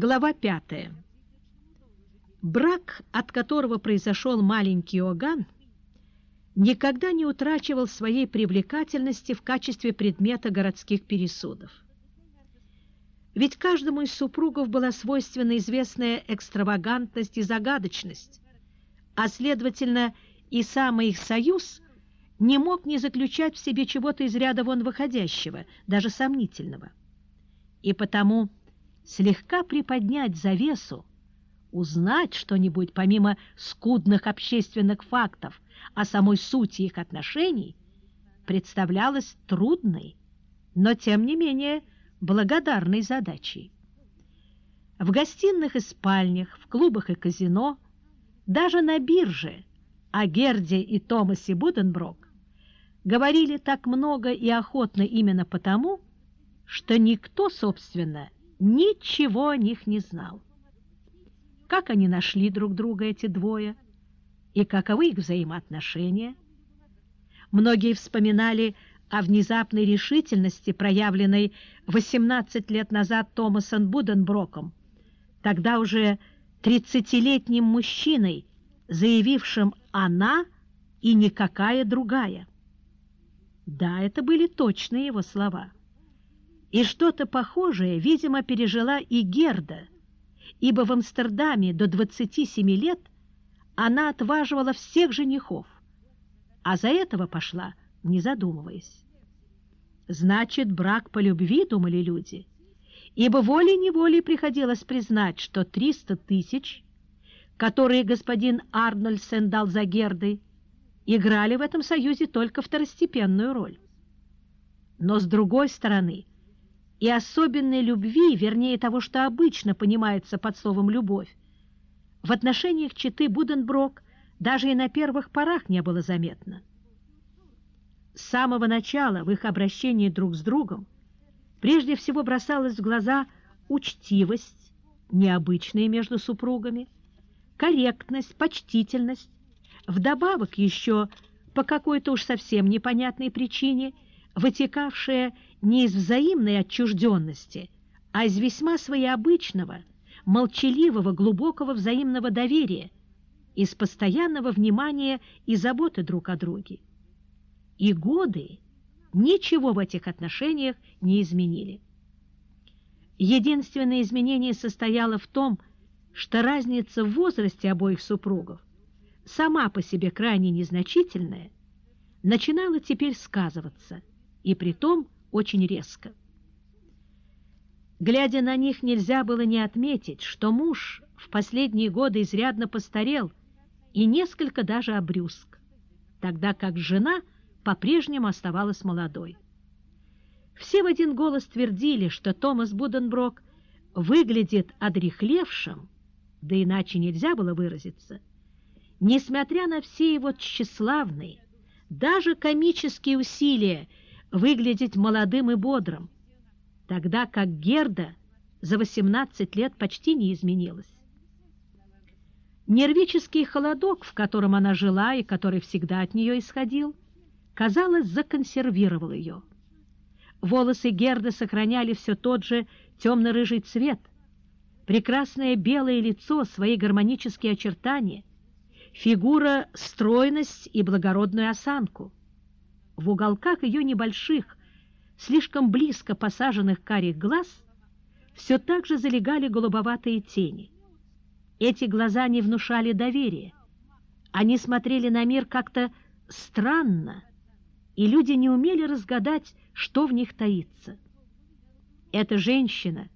Глава пятая. Брак, от которого произошел маленький Оган, никогда не утрачивал своей привлекательности в качестве предмета городских пересудов. Ведь каждому из супругов была свойственна известная экстравагантность и загадочность, а, следовательно, и самый их союз не мог не заключать в себе чего-то из ряда вон выходящего, даже сомнительного. И потому слегка приподнять завесу, узнать что-нибудь помимо скудных общественных фактов о самой сути их отношений представлялось трудной, но тем не менее благодарной задачей. В гостиных и спальнях, в клубах и казино, даже на бирже о Герде и Томасе Буденброк говорили так много и охотно именно потому, что никто, собственно, ничего о них не знал. Как они нашли друг друга, эти двое, и каковы их взаимоотношения? Многие вспоминали о внезапной решительности, проявленной 18 лет назад Томасом Буденброком, тогда уже 30-летним мужчиной, заявившим «она» и никакая другая. Да, это были точные его слова. И что-то похожее, видимо, пережила и Герда, ибо в Амстердаме до 27 лет она отваживала всех женихов, а за этого пошла не задумываясь. Значит, брак по любви, думали люди, ибо волей-неволей приходилось признать, что 300 тысяч, которые господин Арнольдсен дал за Герды, играли в этом союзе только второстепенную роль. Но с другой стороны, и особенной любви, вернее того, что обычно понимается под словом «любовь», в отношениях Читы Буденброк даже и на первых порах не было заметно. С самого начала в их обращении друг с другом прежде всего бросалась в глаза учтивость, необычная между супругами, корректность, почтительность, вдобавок еще по какой-то уж совсем непонятной причине, вытекавшая не из взаимной отчужденности, а из весьма своеобычного, молчаливого, глубокого взаимного доверия, из постоянного внимания и заботы друг о друге и годы ничего в этих отношениях не изменили. Единственное изменение состояло в том, что разница в возрасте обоих супругов, сама по себе крайне незначительная, начинала теперь сказываться, и притом очень резко. Глядя на них, нельзя было не отметить, что муж в последние годы изрядно постарел и несколько даже обрюзг, тогда как жена – по-прежнему оставалась молодой. Все в один голос твердили, что Томас Буденброк выглядит одрехлевшим, да иначе нельзя было выразиться, несмотря на все его тщеславные, даже комические усилия выглядеть молодым и бодрым, тогда как Герда за 18 лет почти не изменилась. Нервический холодок, в котором она жила и который всегда от нее исходил, казалось, законсервировал ее. Волосы Герды сохраняли все тот же темно-рыжий цвет, прекрасное белое лицо, свои гармонические очертания, фигура — стройность и благородную осанку. В уголках ее небольших, слишком близко посаженных карих глаз все так же залегали голубоватые тени. Эти глаза не внушали доверия. Они смотрели на мир как-то странно, и люди не умели разгадать, что в них таится. Эта женщина,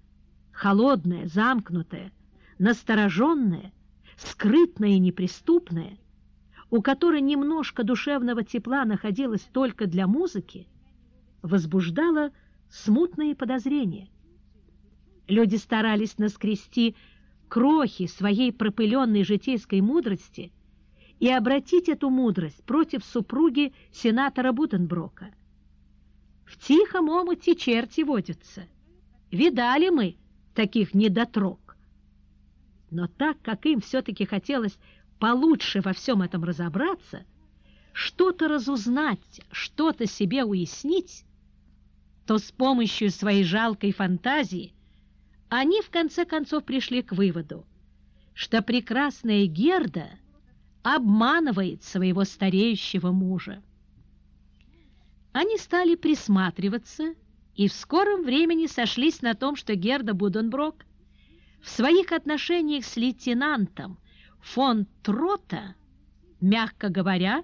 холодная, замкнутая, настороженная, скрытная и неприступная, у которой немножко душевного тепла находилось только для музыки, возбуждала смутные подозрения. Люди старались наскрести крохи своей пропыленной житейской мудрости – и обратить эту мудрость против супруги сенатора Буденброка. В тихом омуте черти водятся. Видали мы таких недотрог. Но так как им все-таки хотелось получше во всем этом разобраться, что-то разузнать, что-то себе уяснить, то с помощью своей жалкой фантазии они в конце концов пришли к выводу, что прекрасная Герда обманывает своего стареющего мужа. Они стали присматриваться и в скором времени сошлись на том, что Герда Буденброк в своих отношениях с лейтенантом фон Трота, мягко говоря,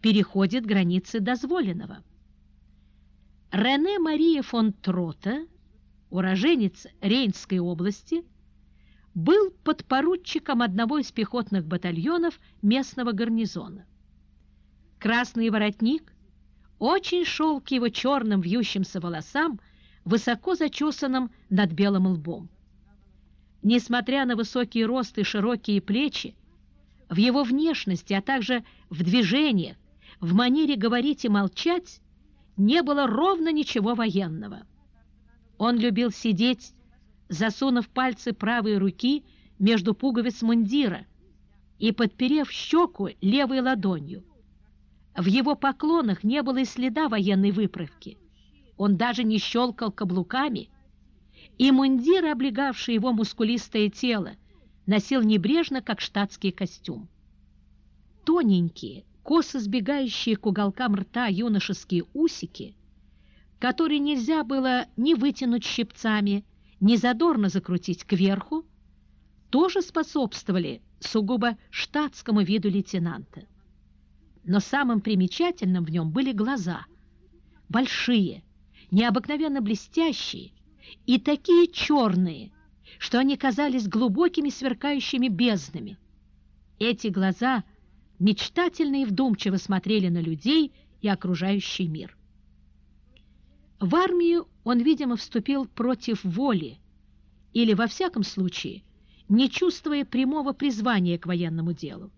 переходит границы дозволенного. Рене Мария фон Трота, уроженец Рейнской области, был подпоручиком одного из пехотных батальонов местного гарнизона. Красный воротник очень шел к его черным вьющимся волосам, высоко зачесанным над белым лбом. Несмотря на высокий рост и широкие плечи, в его внешности, а также в движениях, в манере говорить и молчать, не было ровно ничего военного. Он любил сидеть, засунув пальцы правой руки между пуговиц мундира и подперев щеку левой ладонью. В его поклонах не было и следа военной выправки. Он даже не щелкал каблуками, и мундир, облегавший его мускулистое тело, носил небрежно, как штатский костюм. Тоненькие, косо сбегающие к уголкам рта юношеские усики, которые нельзя было ни вытянуть щипцами, ни задорно закрутить кверху, тоже способствовали сугубо штатскому виду лейтенанта но самым примечательным в нем были глаза. Большие, необыкновенно блестящие и такие черные, что они казались глубокими сверкающими безднами. Эти глаза мечтательно и вдумчиво смотрели на людей и окружающий мир. В армию он, видимо, вступил против воли или, во всяком случае, не чувствуя прямого призвания к военному делу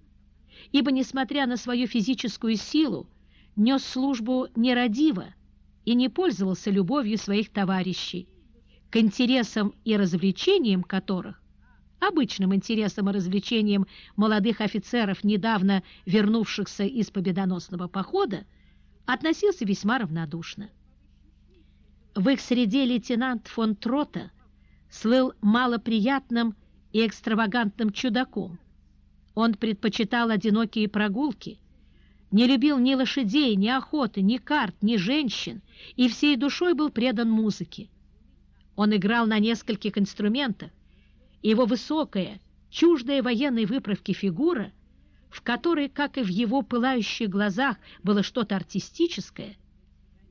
ибо, несмотря на свою физическую силу, нес службу нерадиво и не пользовался любовью своих товарищей, к интересам и развлечениям которых, обычным интересам и развлечениям молодых офицеров, недавно вернувшихся из победоносного похода, относился весьма равнодушно. В их среде лейтенант фон Трота слыл малоприятным и экстравагантным чудаком, он предпочитал одинокие прогулки, не любил ни лошадей, ни охоты, ни карт, ни женщин и всей душой был предан музыке. Он играл на нескольких инструментах, и его высокая, чуждая военной выправки фигура, в которой, как и в его пылающих глазах, было что-то артистическое,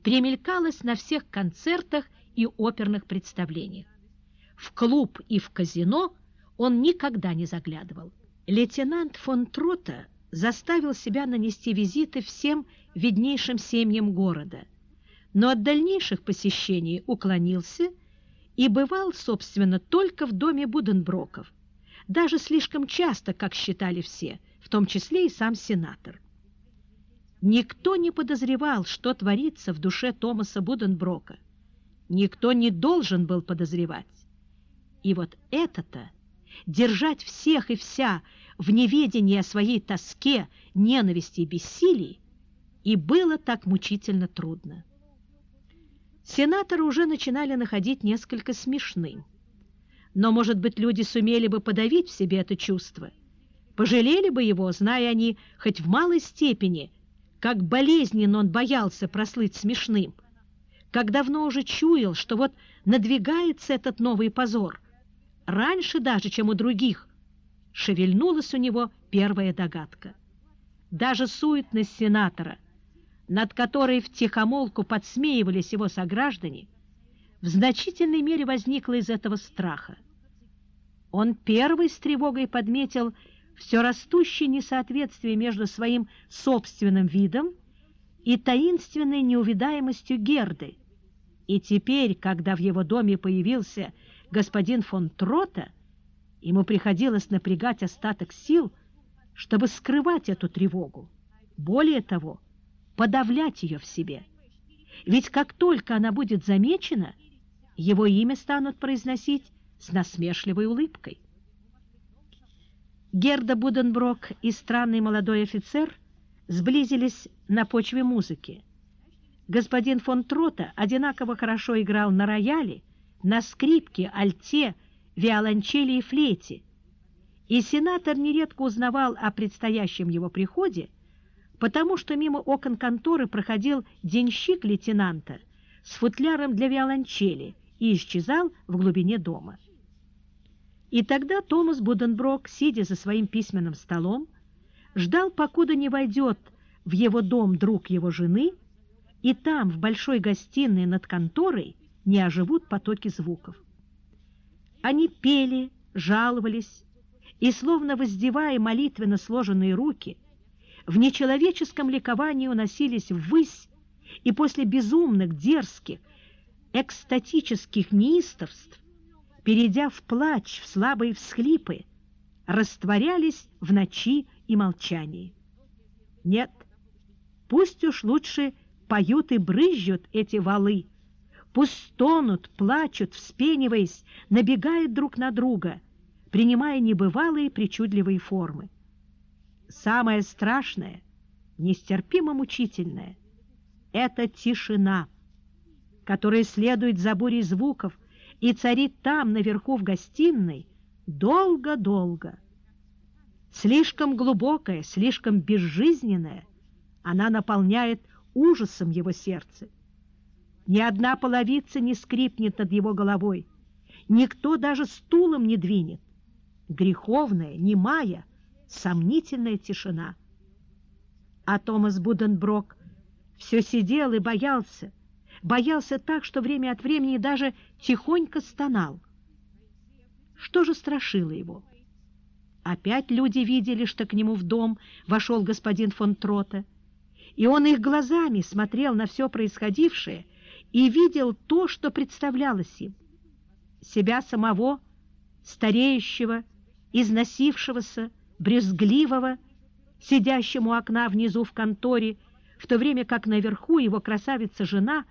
примелькалась на всех концертах и оперных представлениях. В клуб и в казино он никогда не заглядывал. Лейтенант фон Трота заставил себя нанести визиты всем виднейшим семьям города, но от дальнейших посещений уклонился и бывал, собственно, только в доме Буденброков, даже слишком часто, как считали все, в том числе и сам сенатор. Никто не подозревал, что творится в душе Томаса Буденброка. Никто не должен был подозревать. И вот это-то держать всех и вся в неведении о своей тоске, ненависти и бессилии, и было так мучительно трудно. Сенаторы уже начинали находить несколько смешным. Но, может быть, люди сумели бы подавить в себе это чувство, пожалели бы его, зная они хоть в малой степени, как болезненно он боялся прослыть смешным, как давно уже чуял, что вот надвигается этот новый позор – раньше даже, чем у других, шевельнулась у него первая догадка. Даже суетность сенатора, над которой втихомолку подсмеивались его сограждане, в значительной мере возникла из этого страха. Он первый с тревогой подметил все растущее несоответствие между своим собственным видом и таинственной неувидаемостью Герды. И теперь, когда в его доме появился господин фон Трота, ему приходилось напрягать остаток сил, чтобы скрывать эту тревогу. Более того, подавлять ее в себе. Ведь как только она будет замечена, его имя станут произносить с насмешливой улыбкой. Герда Буденброк и странный молодой офицер сблизились на почве музыки. Господин фон Трота одинаково хорошо играл на рояле, на скрипке, альте виолончели и флейте, и сенатор нередко узнавал о предстоящем его приходе, потому что мимо окон конторы проходил денщик лейтенанта с футляром для виолончели и исчезал в глубине дома. И тогда Томас Буденброк, сидя за своим письменным столом, ждал, покуда не войдет в его дом друг его жены, и там, в большой гостиной над конторой, не оживут потоки звуков. Они пели, жаловались, и, словно воздевая молитвенно сложенные руки, в нечеловеческом ликовании уносились ввысь, и после безумных, дерзких, экстатических неистовств, перейдя в плач, в слабые всхлипы, растворялись в ночи и молчании. Нет, пусть уж лучше поют и брызжут эти валы, пусть стонут, плачут, вспениваясь, набегают друг на друга, принимая небывалые причудливые формы. Самое страшное, нестерпимо мучительное — это тишина, которая следует за бурей звуков и царит там, наверху в гостиной, долго-долго. Слишком глубокая, слишком безжизненная, она наполняет ужасом его сердце. Ни одна половица не скрипнет над его головой, никто даже стулом не двинет. Греховная, немая, сомнительная тишина. А Томас Буденброк все сидел и боялся, боялся так, что время от времени даже тихонько стонал. Что же страшило его? Опять люди видели, что к нему в дом вошел господин фон Трота, и он их глазами смотрел на все происходившее и видел то, что представлялось им. Себя самого, стареющего, износившегося, брезгливого, сидящему у окна внизу в конторе, в то время как наверху его красавица-жена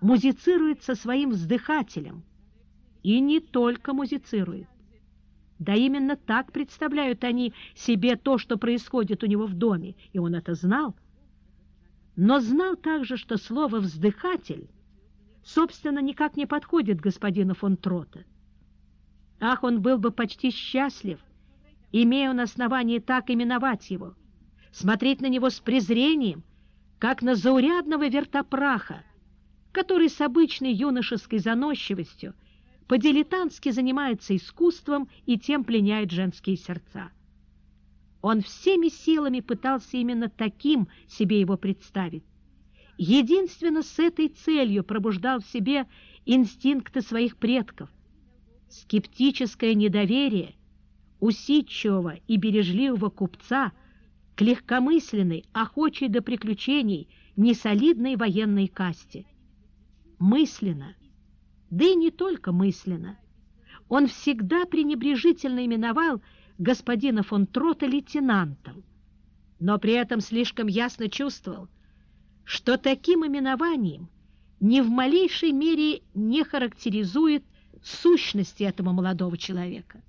музицирует со своим вздыхателем. И не только музицирует. Да именно так представляют они себе то, что происходит у него в доме, и он это знал. Но знал также, что слово «вздыхатель» собственно никак не подходит господину фон Трота. Ах, он был бы почти счастлив, имея он основание так именовать его, смотреть на него с презрением, как на заурядного вертопраха, который с обычной юношеской заносчивостью по-дилетантски занимается искусством и тем пленяет женские сердца. Он всеми силами пытался именно таким себе его представить. Единственно с этой целью пробуждал в себе инстинкты своих предков. Скептическое недоверие усидчивого и бережливого купца к легкомысленной, охочей до приключений, несолидной военной касте. Мысленно – да и не только мысленно. Он всегда пренебрежительно именовал господина фон Трота лейтенантом, но при этом слишком ясно чувствовал, что таким именованием ни в малейшей мере не характеризует сущности этого молодого человека.